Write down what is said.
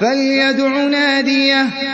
فَلْيَدْعُ نَادِيَهُ